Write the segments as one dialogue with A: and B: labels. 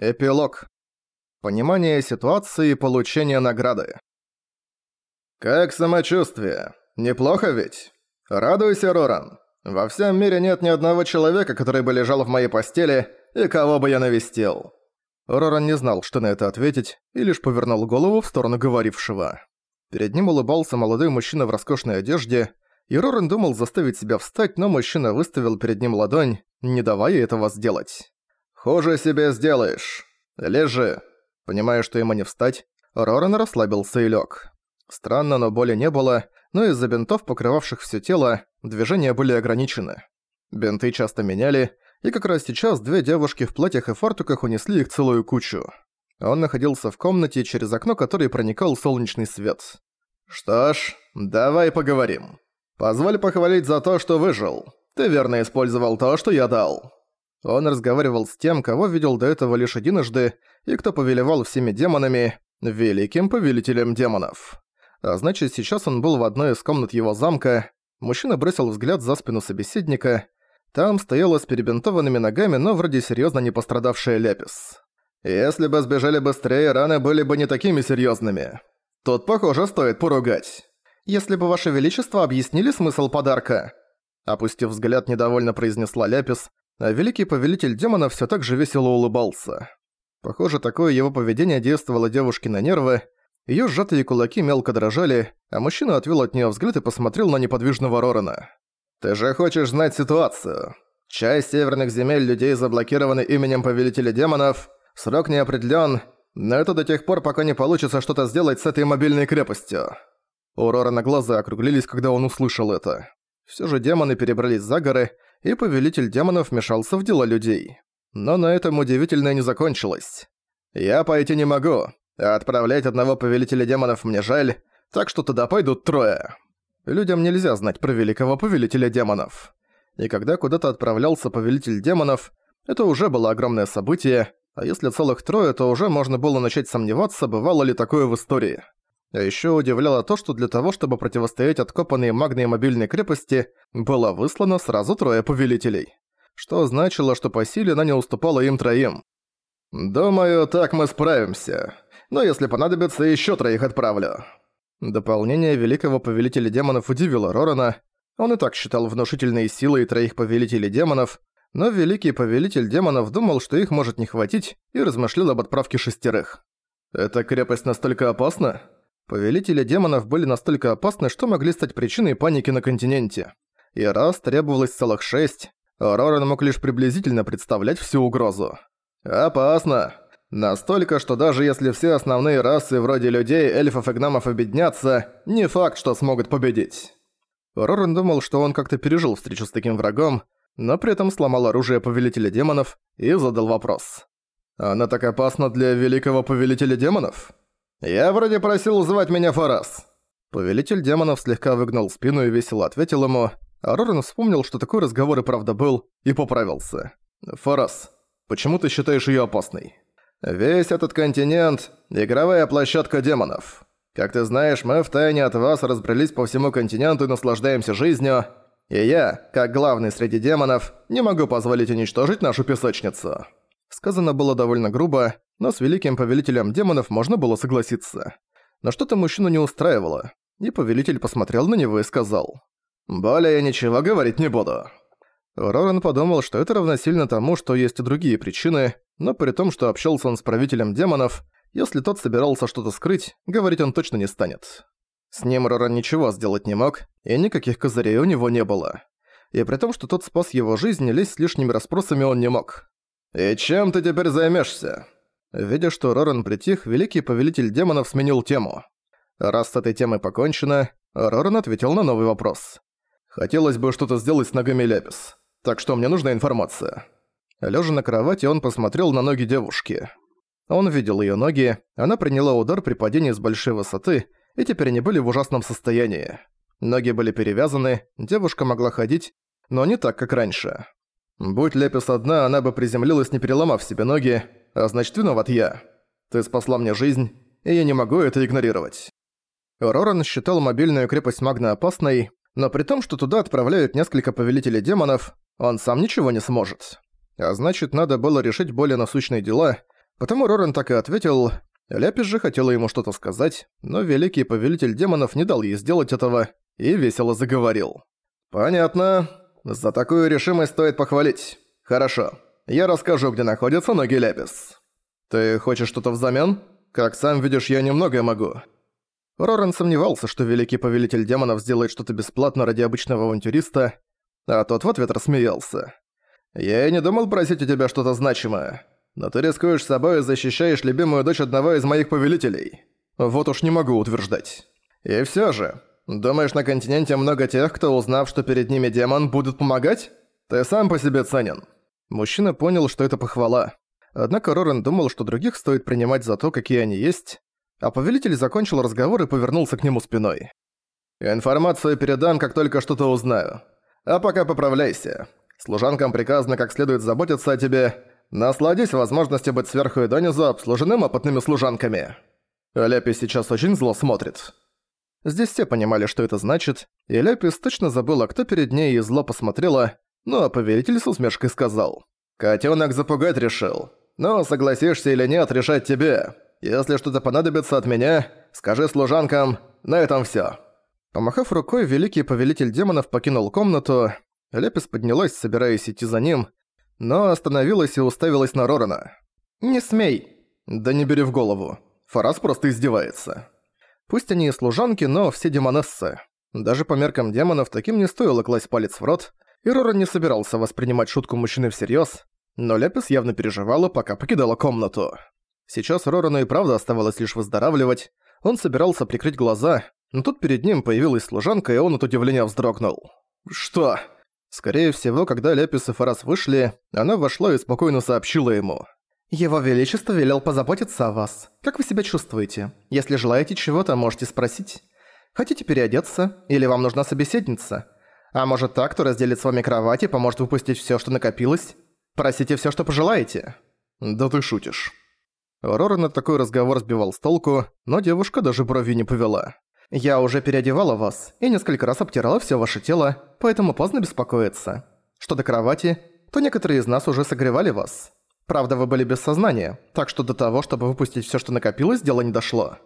A: Эпилог. Понимание ситуации и получение награды. «Как самочувствие? Неплохо ведь? Радуйся, Роран. Во всем мире нет ни одного человека, который бы лежал в моей постели, и кого бы я навестил». Роран не знал, что на это ответить, и лишь повернул голову в сторону говорившего. Перед ним улыбался молодой мужчина в роскошной одежде, и Роран думал заставить себя встать, но мужчина выставил перед ним ладонь, не давая этого сделать. «Хуже себе сделаешь. Лежи». Понимая, что ему не встать, Роран расслабился и лёг. Странно, но боли не было, но из-за бинтов, покрывавших всё тело, движения были ограничены. Бинты часто меняли, и как раз сейчас две девушки в платьях и фартуках унесли их целую кучу. Он находился в комнате, через окно которой проникал солнечный свет. «Что ж, давай поговорим. Позволь похвалить за то, что выжил. Ты верно использовал то, что я дал. Он разговаривал с тем, кого видел до этого лишь единожды, и кто повелевал всеми демонами, великим повелителем демонов. А значит, сейчас он был в одной из комнат его замка. Мужчина бросил взгляд за спину собеседника. Там стояла с перебинтованными ногами, но вроде серьезно не пострадавшая Ляпис. «Если бы сбежали быстрее, раны были бы не такими серьезными. Тут, похоже, стоит поругать. Если бы Ваше Величество объяснили смысл подарка...» Опустив взгляд, недовольно произнесла Ляпис, а великий повелитель демонов все так же весело улыбался. Похоже, такое его поведение действовало девушке на нервы, ее сжатые кулаки мелко дрожали, а мужчина отвел от нее взгляд и посмотрел на неподвижного Рорана. «Ты же хочешь знать ситуацию? Часть северных земель людей заблокированы именем повелителя демонов, срок не определен, но это до тех пор, пока не получится что-то сделать с этой мобильной крепостью». У Рорана глаза округлились, когда он услышал это. Все же демоны перебрались за горы, и повелитель демонов вмешался в дела людей. Но на этом удивительное не закончилось. «Я пойти не могу, а отправлять одного повелителя демонов мне жаль, так что туда пойдут трое». Людям нельзя знать про великого повелителя демонов. И когда куда-то отправлялся повелитель демонов, это уже было огромное событие, а если целых трое, то уже можно было начать сомневаться, бывало ли такое в истории. А ещё удивляло то, что для того, чтобы противостоять откопанной магной мобильной крепости, было выслано сразу трое повелителей. Что значило, что по силе она не уступала им троим. «Думаю, так мы справимся. Но если понадобится, ещё троих отправлю». Дополнение великого повелителя демонов удивило Рорана. Он и так считал внушительной силой троих повелителей демонов, но великий повелитель демонов думал, что их может не хватить, и размышлял об отправке шестерых. «Эта крепость настолько опасна?» Повелители демонов были настолько опасны, что могли стать причиной паники на континенте. И раз требовалось целых шесть, Роран мог лишь приблизительно представлять всю угрозу. «Опасно. Настолько, что даже если все основные расы вроде людей, эльфов и гномов объединятся, не факт, что смогут победить». Роран думал, что он как-то пережил встречу с таким врагом, но при этом сломал оружие Повелителя Демонов и задал вопрос. «Она так опасна для Великого Повелителя Демонов?» «Я вроде просил звать меня Фарас». Повелитель демонов слегка выгнал спину и весело ответил ему, а Роран вспомнил, что такой разговор и правда был, и поправился. «Фарас, почему ты считаешь её опасной?» «Весь этот континент – игровая площадка демонов. Как ты знаешь, мы втайне от вас разбрелись по всему континенту и наслаждаемся жизнью, и я, как главный среди демонов, не могу позволить уничтожить нашу песочницу». Сказано было довольно грубо, но с великим повелителем демонов можно было согласиться. Но что-то мужчину не устраивало, и повелитель посмотрел на него и сказал «Более я ничего говорить не буду». Роран подумал, что это равносильно тому, что есть и другие причины, но при том, что общался он с правителем демонов, если тот собирался что-то скрыть, говорить он точно не станет. С ним Роран ничего сделать не мог, и никаких козырей у него не было. И при том, что тот спас его жизнь, лезть с лишними расспросами он не мог. «И чем ты теперь займешься? Видя, что Роран притих, великий повелитель демонов сменил тему. Раз с этой темой покончено, Роран ответил на новый вопрос. «Хотелось бы что-то сделать с ногами Ляпис, так что мне нужна информация». Лежа на кровати, он посмотрел на ноги девушки. Он видел ее ноги, она приняла удар при падении с большой высоты, и теперь они были в ужасном состоянии. Ноги были перевязаны, девушка могла ходить, но не так, как раньше. Будь Лепис одна, она бы приземлилась, не переломав себе ноги, а значит виноват я. Ты спасла мне жизнь, и я не могу это игнорировать». Роран считал мобильную крепость Магна опасной, но при том, что туда отправляют несколько повелителей демонов, он сам ничего не сможет. А значит, надо было решить более насущные дела, Потому Рорен так и ответил. Ляпис же хотела ему что-то сказать, но великий повелитель демонов не дал ей сделать этого и весело заговорил. «Понятно. За такую решимость стоит похвалить. Хорошо. Я расскажу, где находятся ноги Ляпис. Ты хочешь что-то взамен? Как сам видишь, я немногое могу». Рорен сомневался, что великий повелитель демонов сделает что-то бесплатно ради обычного авантюриста, а тот в ответ рассмеялся. «Я и не думал просить у тебя что-то значимое, но ты рискуешь собой и защищаешь любимую дочь одного из моих повелителей. Вот уж не могу утверждать. И всё же, думаешь, на континенте много тех, кто, узнав, что перед ними демон, будут помогать? Ты сам по себе ценен». Мужчина понял, что это похвала. Однако Рорен думал, что других стоит принимать за то, какие они есть, а повелитель закончил разговор и повернулся к нему спиной. «Информацию передам, как только что-то узнаю. А пока поправляйся. Служанкам приказано как следует заботиться о тебе. Насладись возможностью быть сверху и донизу обслуженным опытными служанками». Ляпи сейчас очень зло смотрит. Здесь все понимали, что это значит, и Ляпис точно забыла, кто перед ней и зло посмотрела, ну а повелитель с усмешкой сказал. «Котёнок запугать решил. Но согласишься или нет, решать тебе. Если что-то понадобится от меня, скажи служанкам, на этом всё». Помахав рукой, великий повелитель демонов покинул комнату. Лепис поднялась, собираясь идти за ним, но остановилась и уставилась на Рорана. «Не смей!» «Да не бери в голову. Фарас просто издевается». Пусть они и служанки, но все демонессы. Даже по меркам демонов таким не стоило класть палец в рот, и Роран не собирался воспринимать шутку мужчины всерьёз, но Лепис явно переживала, пока покидала комнату. Сейчас Рорану и правда оставалось лишь выздоравливать, он собирался прикрыть глаза, но тут перед ним появилась служанка, и он от удивления вздрогнул. «Что?» Скорее всего, когда Лепис и Фарас вышли, она вошла и спокойно сообщила ему. «Его Величество велел позаботиться о вас. Как вы себя чувствуете? Если желаете чего-то, можете спросить. Хотите переодеться? Или вам нужна собеседница? А может так, кто разделит с вами кровать и поможет выпустить всё, что накопилось? Просите всё, что пожелаете». «Да ты шутишь». Рора на такой разговор сбивал с толку, но девушка даже брови не повела. «Я уже переодевала вас и несколько раз обтирала всё ваше тело, поэтому поздно беспокоиться. Что до кровати, то некоторые из нас уже согревали вас. Правда, вы были без сознания, так что до того, чтобы выпустить всё, что накопилось, дело не дошло».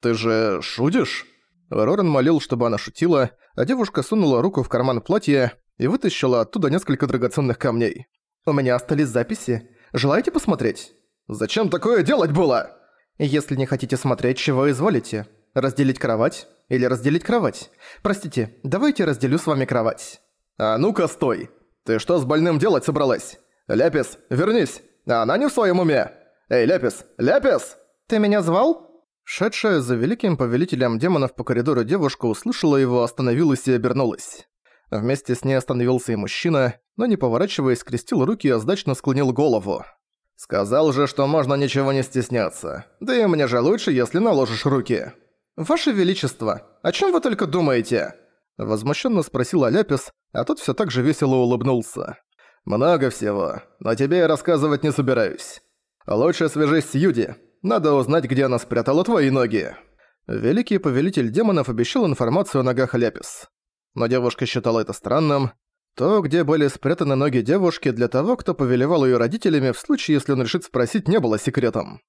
A: «Ты же шутишь?» Рорен молил, чтобы она шутила, а девушка сунула руку в карман платья и вытащила оттуда несколько драгоценных камней. «У меня остались записи. Желаете посмотреть?» «Зачем такое делать было?» «Если не хотите смотреть, чего изволите. Разделить кровать? Или разделить кровать? Простите, давайте разделю с вами кровать». «А ну-ка, стой! Ты что с больным делать собралась? Ляпис, вернись! Она не в своем уме! Эй, Ляпис, Ляпис!» «Ты меня звал?» Шедшая за великим повелителем демонов по коридору девушка услышала его, остановилась и обернулась. Вместе с ней остановился и мужчина, но не поворачиваясь, скрестил руки и сдачно склонил голову. «Сказал же, что можно ничего не стесняться. Да и мне же лучше, если наложишь руки». «Ваше Величество, о чем вы только думаете?» Возмущенно спросил Аляпис, а тот все так же весело улыбнулся. «Много всего, но тебе я рассказывать не собираюсь. Лучше свяжись с Юди, надо узнать, где она спрятала твои ноги». Великий повелитель демонов обещал информацию о ногах Ляпис. Но девушка считала это странным. То, где были спрятаны ноги девушки, для того, кто повелевал ее родителями, в случае, если он решит спросить, не было секретом.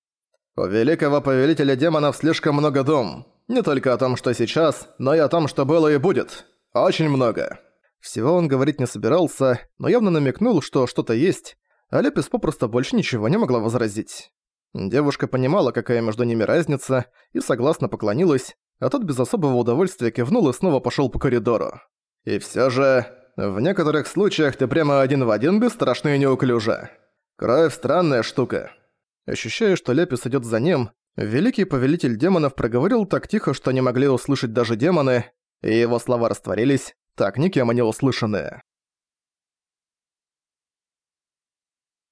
A: У великого повелителя демонов слишком много дом. Не только о том, что сейчас, но и о том, что было и будет. Очень много. Всего он говорить не собирался, но явно намекнул, что что-то есть, а Лепис попросту больше ничего не могла возразить. Девушка понимала, какая между ними разница, и согласно поклонилась, а тот без особого удовольствия кивнул и снова пошёл по коридору. «И всё же, в некоторых случаях ты прямо один в один бесстрашный и неуклюже. Кровь – странная штука». Ощущая, что Лепис идёт за ним, великий повелитель демонов проговорил так тихо, что не могли услышать даже демоны, и его слова растворились, так никем и не услышанные.